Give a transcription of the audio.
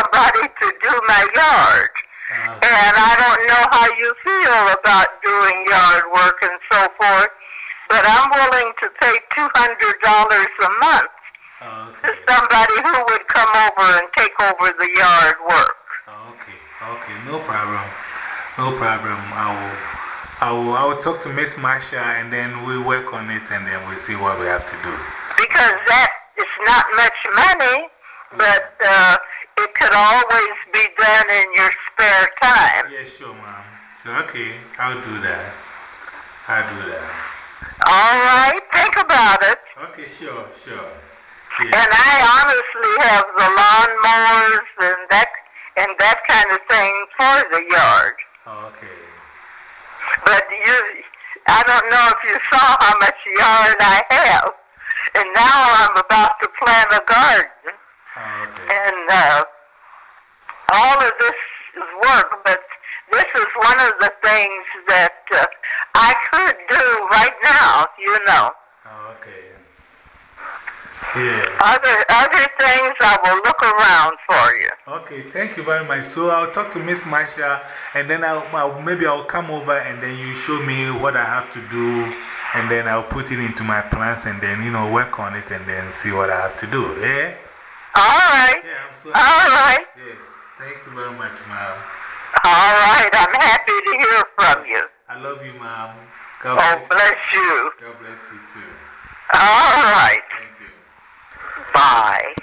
somebody to do my yard. Uh, And I don't know how you feel about doing yard work and so forth, but I'm willing to pay $200 a month to somebody who would come over and take over the yard work. Okay. Okay. No problem. No problem. I will, I will, I will talk to Miss Marsha and then we work on it and then we see what we have to do. Because that is not much money, but uh, could always be done in your spare time. Yeah, sure, ma'am. So, okay, I'll do that. I'll do that. All right, think about it. Okay, sure, sure. And I honestly have the lawnmowers and that and that kind of thing for the yard. Okay. But you, I don't know if you saw how much yard I have. And now I'm about to plant a garden. Okay. And uh, all of this is work, but this is one of the things that uh, I could do right now, you know. Okay. Yeah. Other other things I will look around for you. Okay, thank you very much. So I'll talk to Miss Marsha and then I'll, I'll, maybe I'll come over and then you show me what I have to do and then I'll put it into my plans and then, you know, work on it and then see what I have to do. Yeah? All right. Yeah, All right. Yes, thank you very much, ma'am. All right. I'm happy to hear from you. I love you, ma'am. God Oh, bless, bless you. God bless you too. All right. Thank you. Bye.